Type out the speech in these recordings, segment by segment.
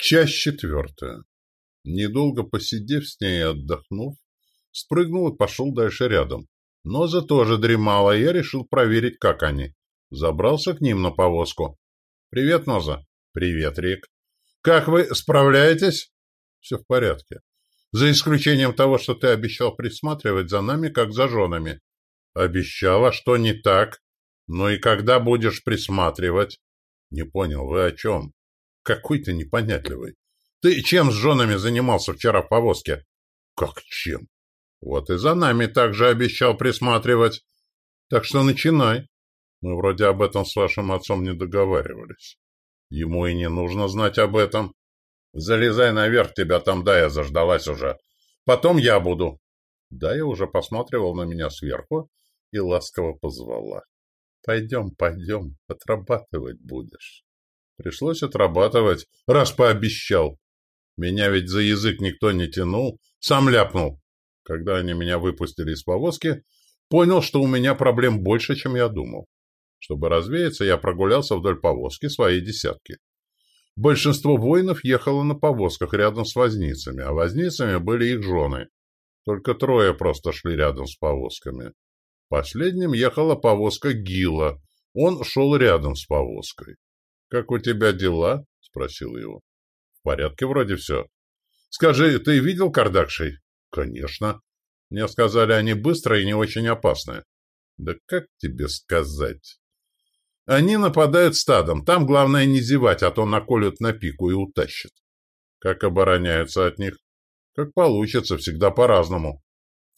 Часть четвертая. Недолго посидев с ней и отдохнув, спрыгнул и пошел дальше рядом. Ноза тоже дремала, и я решил проверить, как они. Забрался к ним на повозку. «Привет, Ноза». «Привет, Рик». «Как вы справляетесь?» «Все в порядке. За исключением того, что ты обещал присматривать за нами, как за женами». «Обещал, а что не так?» «Ну и когда будешь присматривать?» «Не понял, вы о чем?» Какой ты непонятливый. Ты чем с женами занимался вчера в повозке? Как чем? Вот и за нами также обещал присматривать. Так что начинай. Мы вроде об этом с вашим отцом не договаривались. Ему и не нужно знать об этом. Залезай наверх, тебя там Дая заждалась уже. Потом я буду. Дая уже посматривал на меня сверху и ласково позвала. Пойдем, пойдем, отрабатывать будешь. Пришлось отрабатывать, раз пообещал. Меня ведь за язык никто не тянул, сам ляпнул. Когда они меня выпустили из повозки, понял, что у меня проблем больше, чем я думал. Чтобы развеяться, я прогулялся вдоль повозки своей десятки. Большинство воинов ехало на повозках рядом с возницами, а возницами были их жены. Только трое просто шли рядом с повозками. Последним ехала повозка Гила. Он шел рядом с повозкой. «Как у тебя дела?» — спросил его. «В порядке вроде все». «Скажи, ты видел кардакшей?» «Конечно». Мне сказали, они быстрые и не очень опасные. «Да как тебе сказать?» «Они нападают стадом. Там главное не зевать, а то наколют на пику и утащат». «Как обороняются от них?» «Как получится, всегда по-разному».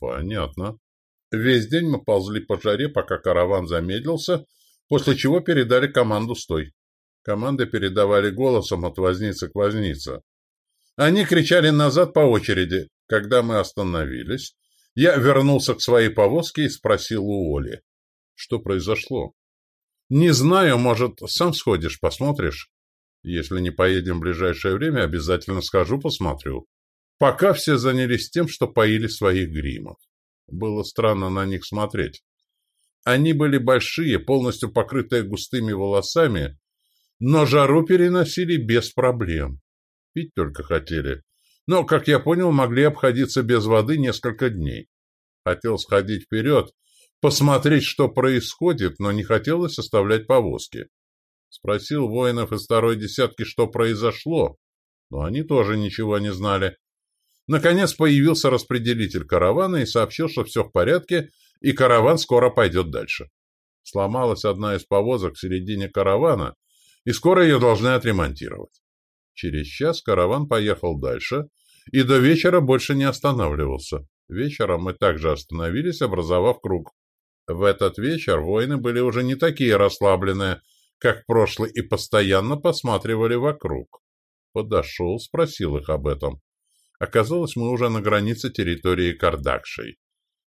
«Понятно». Весь день мы ползли по жаре, пока караван замедлился, после чего передали команду «Стой». Команды передавали голосом от возницы к вознице. Они кричали назад по очереди. Когда мы остановились, я вернулся к своей повозке и спросил у Оли. Что произошло? Не знаю, может, сам сходишь, посмотришь? Если не поедем в ближайшее время, обязательно скажу, посмотрю. Пока все занялись тем, что поили своих гримов. Было странно на них смотреть. Они были большие, полностью покрытые густыми волосами, но жару переносили без проблем. Пить только хотели. Но, как я понял, могли обходиться без воды несколько дней. Хотел сходить вперед, посмотреть, что происходит, но не хотелось оставлять повозки. Спросил воинов из второй десятки, что произошло, но они тоже ничего не знали. Наконец появился распределитель каравана и сообщил, что все в порядке, и караван скоро пойдет дальше. Сломалась одна из повозок в середине каравана, и скоро ее должны отремонтировать. Через час караван поехал дальше и до вечера больше не останавливался. Вечером мы также остановились, образовав круг. В этот вечер воины были уже не такие расслабленные, как прошлый, и постоянно посматривали вокруг. Подошел, спросил их об этом. Оказалось, мы уже на границе территории Кардакшей.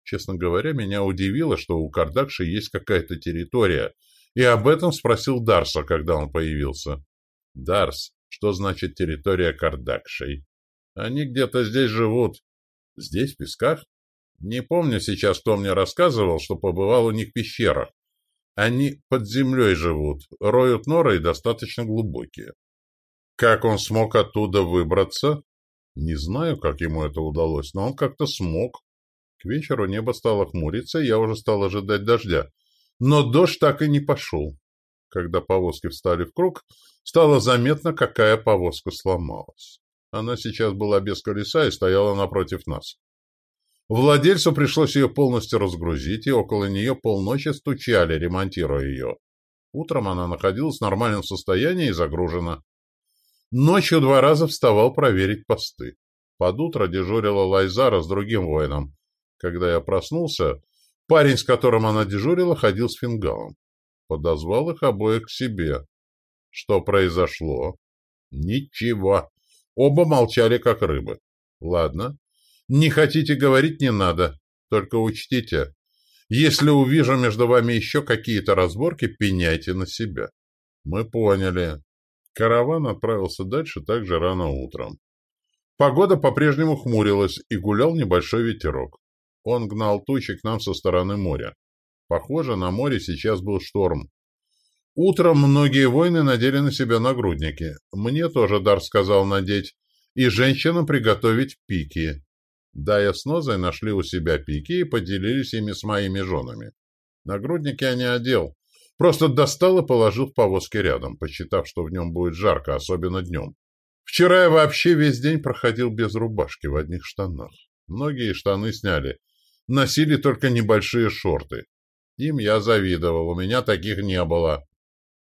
Честно говоря, меня удивило, что у Кардакши есть какая-то территория, и об этом спросил Дарса, когда он появился. «Дарс, что значит территория Кардакшей?» «Они где-то здесь живут». «Здесь, в песках?» «Не помню сейчас, кто мне рассказывал, что побывал у них в пещерах. Они под землей живут, роют норы и достаточно глубокие». «Как он смог оттуда выбраться?» «Не знаю, как ему это удалось, но он как-то смог». К вечеру небо стало хмуриться, и я уже стал ожидать дождя. Но дождь так и не пошел. Когда повозки встали в круг, стало заметно, какая повозка сломалась. Она сейчас была без колеса и стояла напротив нас. Владельцу пришлось ее полностью разгрузить, и около нее полночи стучали, ремонтируя ее. Утром она находилась в нормальном состоянии и загружена. Ночью два раза вставал проверить посты. Под утро дежурила Лайзара с другим воином. Когда я проснулся, Парень, с которым она дежурила, ходил с фингалом. Подозвал их обоих к себе. Что произошло? Ничего. Оба молчали, как рыбы. Ладно. Не хотите говорить, не надо. Только учтите. Если увижу между вами еще какие-то разборки, пеняйте на себя. Мы поняли. Караван отправился дальше также рано утром. Погода по-прежнему хмурилась, и гулял небольшой ветерок. Он гнал тучи к нам со стороны моря. Похоже, на море сейчас был шторм. Утром многие воины надели на себя нагрудники. Мне тоже дар сказал надеть. И женщинам приготовить пики. Дая с Нозой нашли у себя пики и поделились ими с моими женами. Нагрудники я не одел. Просто достал и положил в повозке рядом, посчитав, что в нем будет жарко, особенно днем. Вчера я вообще весь день проходил без рубашки, в одних штанах. Многие штаны сняли. Носили только небольшие шорты. Им я завидовал, у меня таких не было.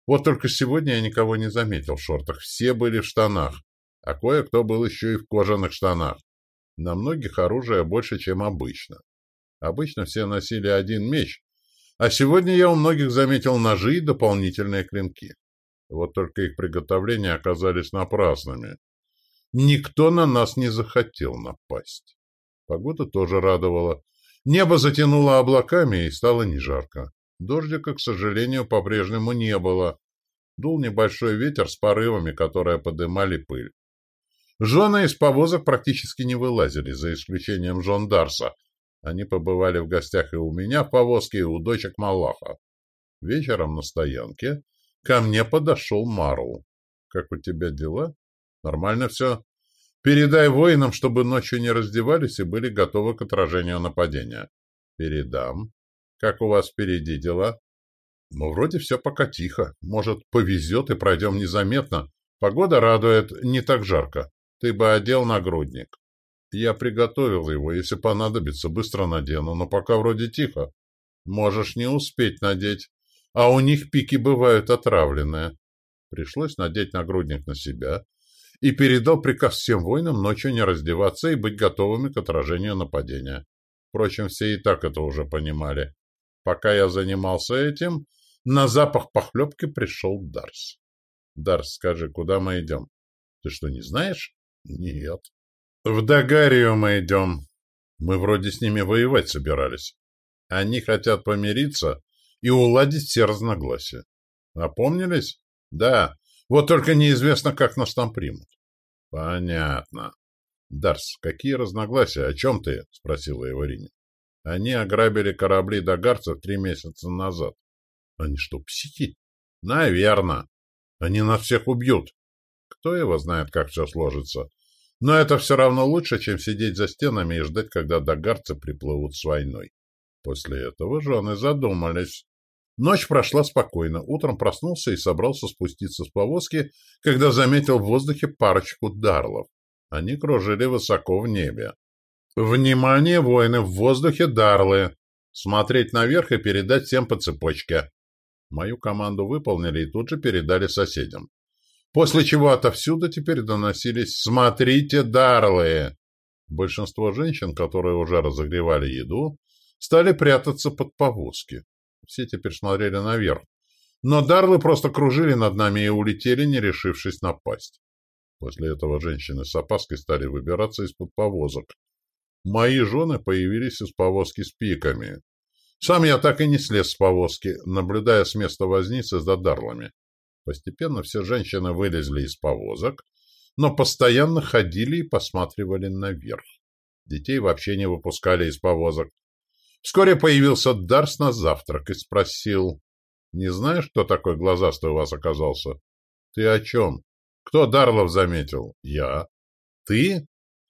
Вот только сегодня я никого не заметил в шортах. Все были в штанах, а кое-кто был еще и в кожаных штанах. На многих оружия больше, чем обычно. Обычно все носили один меч, а сегодня я у многих заметил ножи и дополнительные клинки. Вот только их приготовления оказались напрасными. Никто на нас не захотел напасть. Погода тоже радовала. Небо затянуло облаками и стало не жарко. Дождика, к сожалению, по-прежнему не было. Дул небольшой ветер с порывами, которые подымали пыль. Жены из повозок практически не вылазили, за исключением жен Дарса. Они побывали в гостях и у меня в повозке, и у дочек Малаха. Вечером на стоянке Ко мне подошел Марл. «Как у тебя дела?» «Нормально все. Передай воинам, чтобы ночью не раздевались и были готовы к отражению нападения». «Передам. Как у вас впереди дела?» «Ну, вроде все пока тихо. Может, повезет и пройдем незаметно. Погода радует, не так жарко. Ты бы одел нагрудник». «Я приготовил его. Если понадобится, быстро надену, но пока вроде тихо. Можешь не успеть надеть а у них пики бывают отравленные. Пришлось надеть нагрудник на себя и передал приказ всем воинам ночью не раздеваться и быть готовыми к отражению нападения. Впрочем, все и так это уже понимали. Пока я занимался этим, на запах похлебки пришел Дарс. «Дарс, скажи, куда мы идем?» «Ты что, не знаешь?» «Нет». «В Дагарию мы идем. Мы вроде с ними воевать собирались. Они хотят помириться и уладить все разногласия. Опомнились? Да. Вот только неизвестно, как нас там примут. Понятно. Дарс, какие разногласия? О чем ты? Спросила Эварине. Они ограбили корабли догарцев три месяца назад. Они что, психи? Наверно. Они нас всех убьют. Кто его знает, как все сложится. Но это все равно лучше, чем сидеть за стенами и ждать, когда догарцы приплывут с войной. После этого жены задумались. Ночь прошла спокойно. Утром проснулся и собрался спуститься с повозки, когда заметил в воздухе парочку дарлов. Они кружили высоко в небе. «Внимание, воины! В воздухе дарлы! Смотреть наверх и передать всем по цепочке!» Мою команду выполнили и тут же передали соседям. После чего отовсюду теперь доносились «Смотрите, дарлы!» Большинство женщин, которые уже разогревали еду, стали прятаться под повозки. Все теперь смотрели наверх. Но дарлы просто кружили над нами и улетели, не решившись напасть. После этого женщины с опаской стали выбираться из-под повозок. Мои жены появились из повозки с пиками. Сам я так и не слез с повозки, наблюдая с места возницы за дарлами. Постепенно все женщины вылезли из повозок, но постоянно ходили и посматривали наверх. Детей вообще не выпускали из повозок. Вскоре появился Дарс на завтрак и спросил, «Не знаешь, кто такой глазастый у вас оказался?» «Ты о чем?» «Кто Дарлов заметил?» «Я». «Ты?»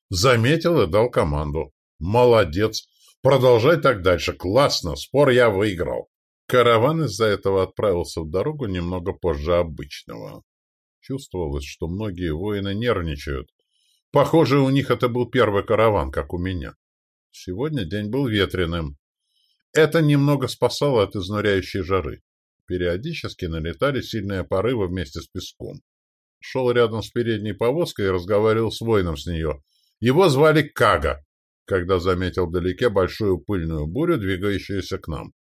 «Заметил и дал команду». «Молодец! Продолжай так дальше. Классно! Спор я выиграл». Караван из-за этого отправился в дорогу немного позже обычного. Чувствовалось, что многие воины нервничают. Похоже, у них это был первый караван, как у меня. Сегодня день был ветреным. Это немного спасало от изнуряющей жары. Периодически налетали сильные порывы вместе с песком. Шел рядом с передней повозкой и разговаривал с воином с нее. Его звали Кага, когда заметил вдалеке большую пыльную бурю, двигающуюся к нам.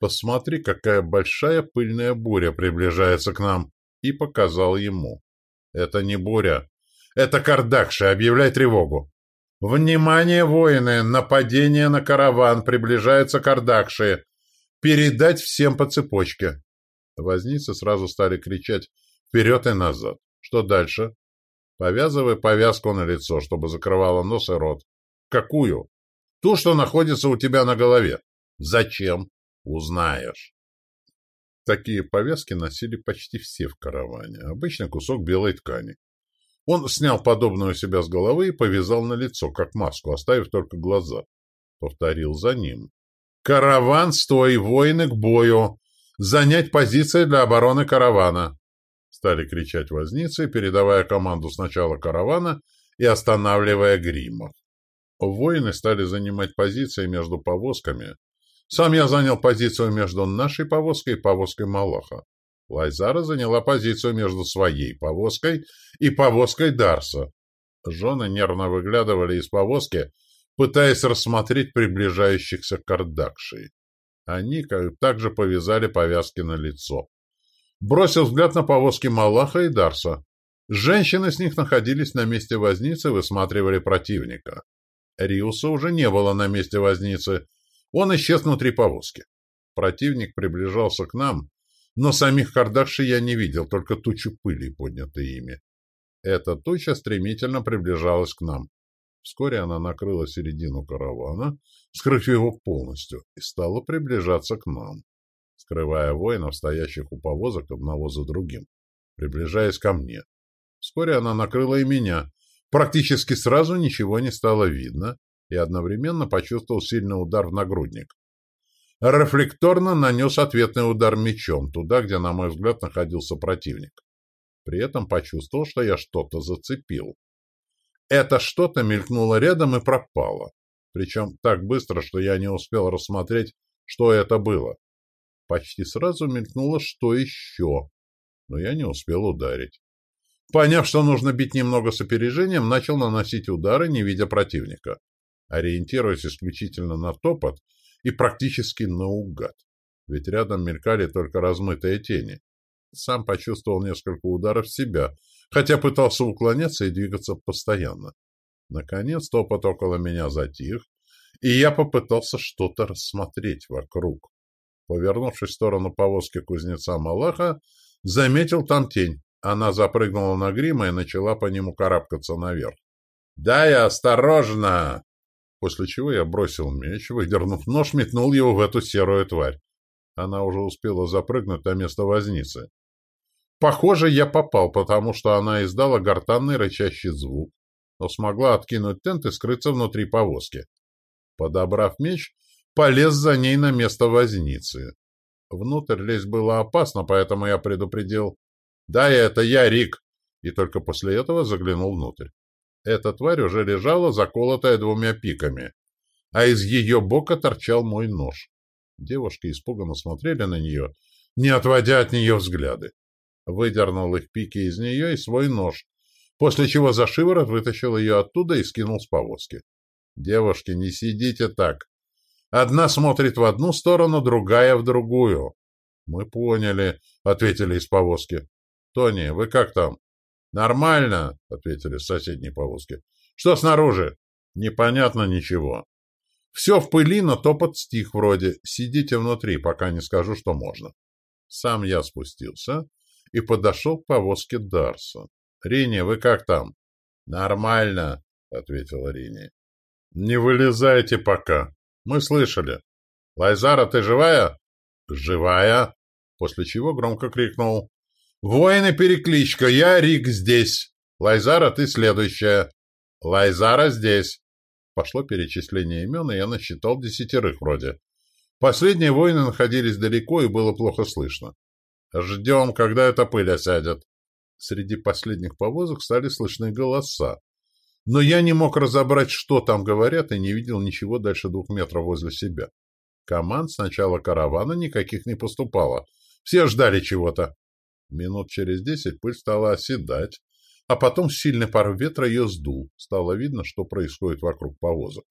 «Посмотри, какая большая пыльная буря приближается к нам!» И показал ему. «Это не буря. Это Кардакши. Объявляй тревогу!» «Внимание, воины! Нападение на караван! Приближается Кардакши! Передать всем по цепочке!» Возницы сразу стали кричать «Вперед и назад!» «Что дальше?» «Повязывай повязку на лицо, чтобы закрывала нос и рот». «Какую?» «Ту, что находится у тебя на голове». «Зачем?» «Узнаешь». Такие повязки носили почти все в караване, обычно кусок белой ткани. Он снял подобную себя с головы и повязал на лицо, как маску, оставив только глаза. Повторил за ним. «Караван, стой, воины к бою! Занять позиции для обороны каравана!» Стали кричать возницы, передавая команду сначала каравана и останавливая гримов. Воины стали занимать позиции между повозками. Сам я занял позицию между нашей повозкой и повозкой Малаха. Лайзара заняла позицию между своей повозкой и повозкой Дарса. Жены нервно выглядывали из повозки, пытаясь рассмотреть приближающихся кардакшей. Они также повязали повязки на лицо. Бросил взгляд на повозки Малаха и Дарса. Женщины с них находились на месте возницы, высматривали противника. Риуса уже не было на месте возницы. Он исчез внутри повозки. Противник приближался к нам, но самих кардаши я не видел, только тучу пыли, поднятой ими. Эта туча стремительно приближалась к нам. Вскоре она накрыла середину каравана, скрыв его полностью, и стала приближаться к нам, скрывая воинов, стоящих у повозок одного за другим, приближаясь ко мне. Вскоре она накрыла и меня, Практически сразу ничего не стало видно, и одновременно почувствовал сильный удар в нагрудник. Рефлекторно нанес ответный удар мечом, туда, где, на мой взгляд, находился противник. При этом почувствовал, что я что-то зацепил. Это что-то мелькнуло рядом и пропало. Причем так быстро, что я не успел рассмотреть, что это было. Почти сразу мелькнуло что еще, но я не успел ударить. Поняв, что нужно бить немного с опережением, начал наносить удары, не видя противника, ориентируясь исключительно на топот и практически наугад, ведь рядом мелькали только размытые тени. Сам почувствовал несколько ударов в себя, хотя пытался уклоняться и двигаться постоянно. Наконец топот около меня затих, и я попытался что-то рассмотреть вокруг. Повернувшись в сторону повозки кузнеца Малаха, заметил там тень. Она запрыгнула на грима и начала по нему карабкаться наверх. «Да я осторожно!» После чего я бросил меч, выдернув нож, метнул его в эту серую тварь. Она уже успела запрыгнуть на место возницы. Похоже, я попал, потому что она издала гортанный рычащий звук, но смогла откинуть тент и скрыться внутри повозки. Подобрав меч, полез за ней на место возницы. Внутрь лезть было опасно, поэтому я предупредил «Да, это я, Рик!» И только после этого заглянул внутрь. Эта тварь уже лежала, заколотая двумя пиками, а из ее бока торчал мой нож. Девушки испуганно смотрели на нее, не отводя от нее взгляды. Выдернул их пики из нее и свой нож, после чего за шиворот вытащил ее оттуда и скинул с повозки. «Девушки, не сидите так. Одна смотрит в одну сторону, другая в другую». «Мы поняли», — ответили из повозки. «Тони, вы как там?» «Нормально», — ответили с соседней повозки. «Что снаружи?» «Непонятно ничего». «Все в пыли, но топот стих вроде. Сидите внутри, пока не скажу, что можно». Сам я спустился и подошел к повозке Дарса. «Рини, вы как там?» «Нормально», — ответила Рини. «Не вылезайте пока. Мы слышали. Лайзара, ты живая?» «Живая», после чего громко крикнул. «Воины перекличка, я Рик здесь. Лайзара, ты следующая. Лайзара здесь». Пошло перечисление имен, и я насчитал десятерых вроде. Последние воины находились далеко, и было плохо слышно. «Ждем, когда эта пыль осядет». Среди последних повозок стали слышны голоса. Но я не мог разобрать, что там говорят, и не видел ничего дальше двух метров возле себя. Команд с начала каравана никаких не поступало. Все ждали чего-то. Минут через десять пыль стала оседать, а потом сильный пар ветра ее сдул. Стало видно, что происходит вокруг повозок.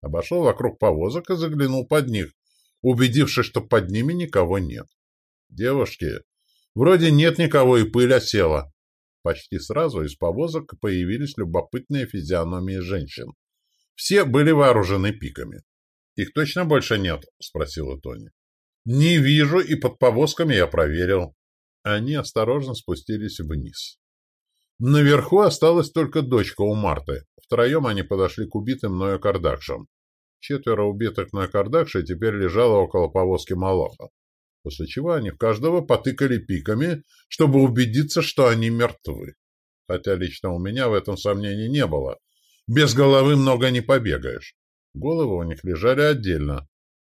Обошел вокруг повозок и заглянул под них, убедившись, что под ними никого нет. Девушки, вроде нет никого, и пыль осела. Почти сразу из повозок появились любопытные физиономии женщин. Все были вооружены пиками. «Их точно больше нет?» — спросила Тони. «Не вижу, и под повозками я проверил. Они осторожно спустились вниз. Наверху осталась только дочка у Марты. Втроем они подошли к убитым мною кардакшам. Четверо убитых мной кардакшей теперь лежало около повозки Малоха. после чего они каждого потыкали пиками, чтобы убедиться, что они мертвы. Хотя лично у меня в этом сомнений не было. Без головы много не побегаешь. Головы у них лежали отдельно.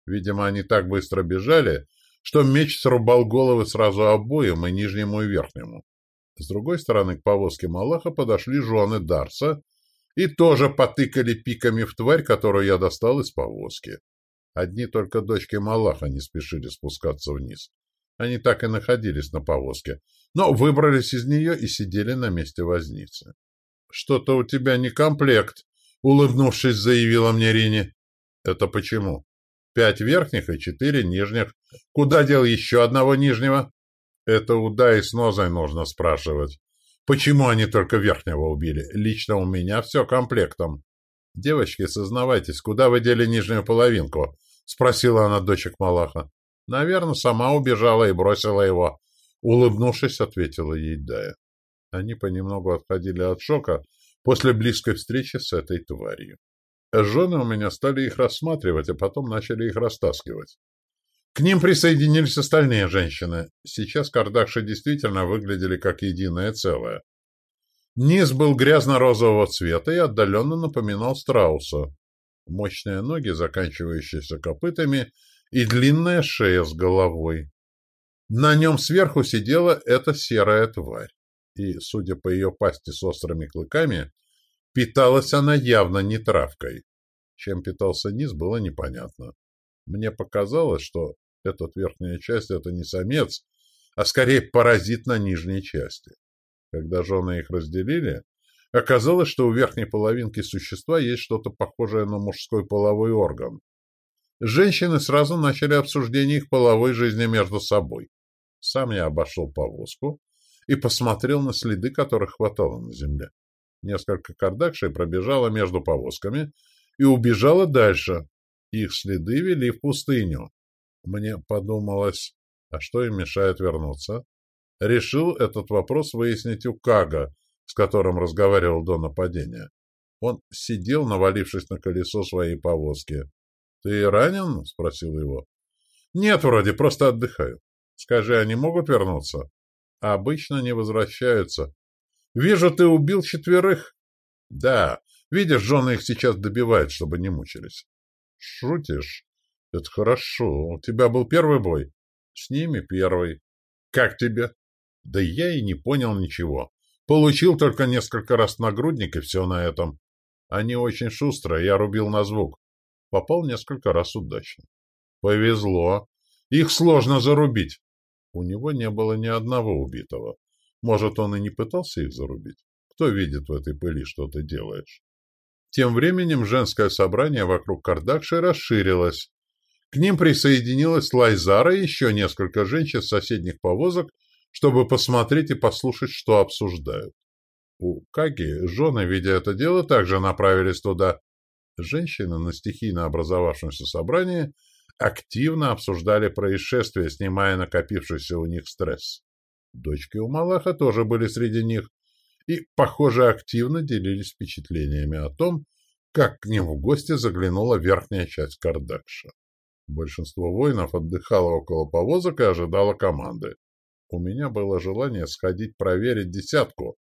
Видимо, они так быстро бежали, что меч срубал головы сразу обоим, и нижнему, и верхнему. С другой стороны к повозке Малаха подошли жены Дарса и тоже потыкали пиками в тварь, которую я достал из повозки. Одни только дочки Малаха не спешили спускаться вниз. Они так и находились на повозке, но выбрались из нее и сидели на месте возницы. — Что-то у тебя не комплект, — улыбнувшись, заявила мне Рини. — Это почему? Пять верхних и четыре нижних. Куда дел еще одного нижнего? Это у Дай с Нозой нужно спрашивать. Почему они только верхнего убили? Лично у меня все комплектом. Девочки, сознавайтесь, куда вы дели нижнюю половинку? Спросила она дочек Малаха. Наверное, сама убежала и бросила его. Улыбнувшись, ответила ей Дая. Они понемногу отходили от шока после близкой встречи с этой тварью. Жены у меня стали их рассматривать, а потом начали их растаскивать. К ним присоединились остальные женщины. Сейчас кардакши действительно выглядели как единое целое. Низ был грязно-розового цвета и отдаленно напоминал страуса. Мощные ноги, заканчивающиеся копытами, и длинная шея с головой. На нем сверху сидела эта серая тварь. И, судя по ее пасти с острыми клыками, питалась она явно не травкой. Чем питался низ, было непонятно. Мне показалось, что эта верхняя часть — это не самец, а скорее паразит на нижней части. Когда жены их разделили, оказалось, что у верхней половинки существа есть что-то похожее на мужской половой орган. Женщины сразу начали обсуждение их половой жизни между собой. Сам я обошел повозку и посмотрел на следы, которых хватало на земле. Несколько кардакшей пробежало между повозками и убежало дальше, их следы вели в пустыню. Мне подумалось, а что им мешает вернуться? Решил этот вопрос выяснить у Кага, с которым разговаривал до нападения. Он сидел, навалившись на колесо своей повозки. — Ты ранен? — спросил его. — Нет, вроде, просто отдыхаю. Скажи, они могут вернуться? — Обычно не возвращаются. — Вижу, ты убил четверых. — Да. Видишь, жены их сейчас добивают, чтобы не мучились. Шутишь? Это хорошо. У тебя был первый бой? С ними первый. Как тебе? Да я и не понял ничего. Получил только несколько раз нагрудник и все на этом. Они очень шустрые, я рубил на звук. Попал несколько раз удачно. Повезло. Их сложно зарубить. У него не было ни одного убитого. Может, он и не пытался их зарубить? Кто видит в этой пыли, что ты делаешь? Тем временем женское собрание вокруг Кардакши расширилось. К ним присоединилась Лайзара и еще несколько женщин с соседних повозок, чтобы посмотреть и послушать, что обсуждают. У Каги жены, видя это дело, также направились туда. Женщины на стихийно образовавшемся собрании активно обсуждали происшествие, снимая накопившийся у них стресс. Дочки у Малаха тоже были среди них, и, похоже, активно делились впечатлениями о том, как к ним в гости заглянула верхняя часть Кардакша. Большинство воинов отдыхало около повозок и ожидало команды. У меня было желание сходить проверить десятку,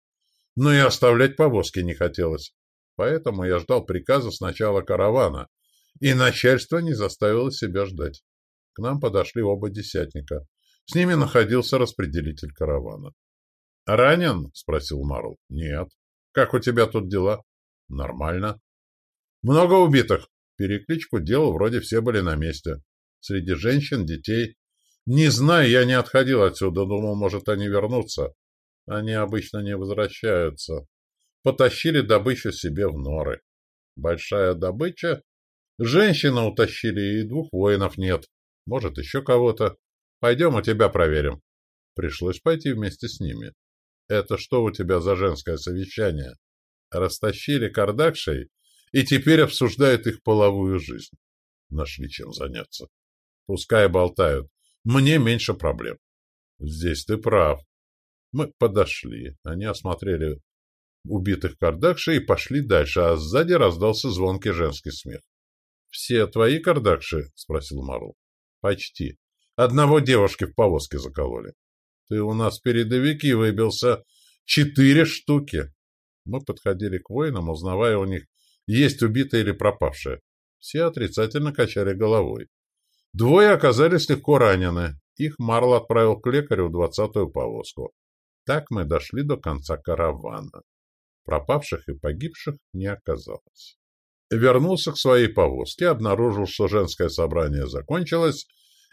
но и оставлять повозки не хотелось. Поэтому я ждал приказа с начала каравана, и начальство не заставило себя ждать. К нам подошли оба десятника. С ними находился распределитель каравана. «Ранен?» — спросил Марл. «Нет». «Как у тебя тут дела?» «Нормально». «Много убитых?» Перекличку делал, вроде все были на месте. Среди женщин, детей. Не знаю, я не отходил отсюда, думал, может, они вернутся. Они обычно не возвращаются. Потащили добычу себе в норы. Большая добыча? Женщина утащили, и двух воинов нет. Может, еще кого-то. Пойдем, у тебя проверим. Пришлось пойти вместе с ними. Это что у тебя за женское совещание? Растащили кардакшей и теперь обсуждают их половую жизнь. Нашли чем заняться. Пускай болтают. Мне меньше проблем. Здесь ты прав. Мы подошли. Они осмотрели убитых кардакшей и пошли дальше, а сзади раздался звонкий женский смех. — Все твои кардакши? — спросил Марл. — Почти. Одного девушки в повозке закололи. Ты у нас передовики выбился. Четыре штуки. Мы подходили к воинам, узнавая у них, есть убитые или пропавшие. Все отрицательно качали головой. Двое оказались легко ранены. Их Марл отправил к лекарю в двадцатую повозку. Так мы дошли до конца каравана. Пропавших и погибших не оказалось. Вернулся к своей повозке, обнаружил, что женское собрание закончилось,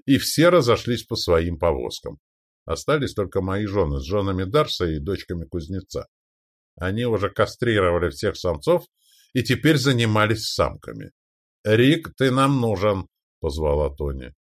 и все разошлись по своим повозкам. Остались только мои жены с женами Дарса и дочками кузнеца. Они уже кастрировали всех самцов и теперь занимались самками. «Рик, ты нам нужен!» — позвала Тони.